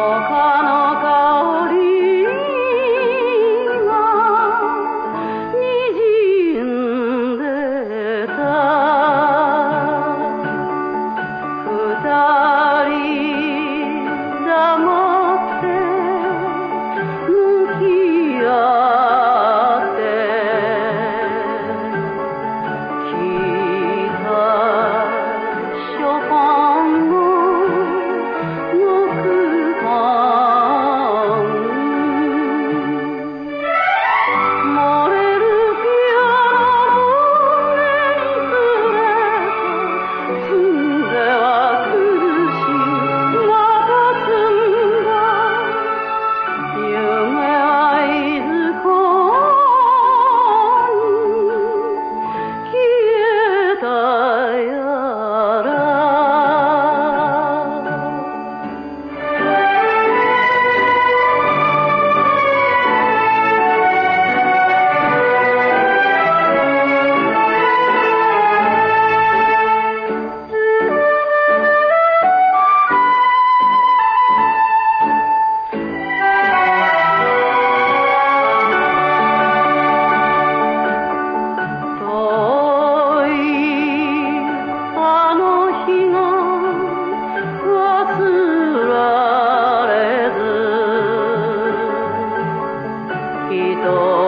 我可。quitó.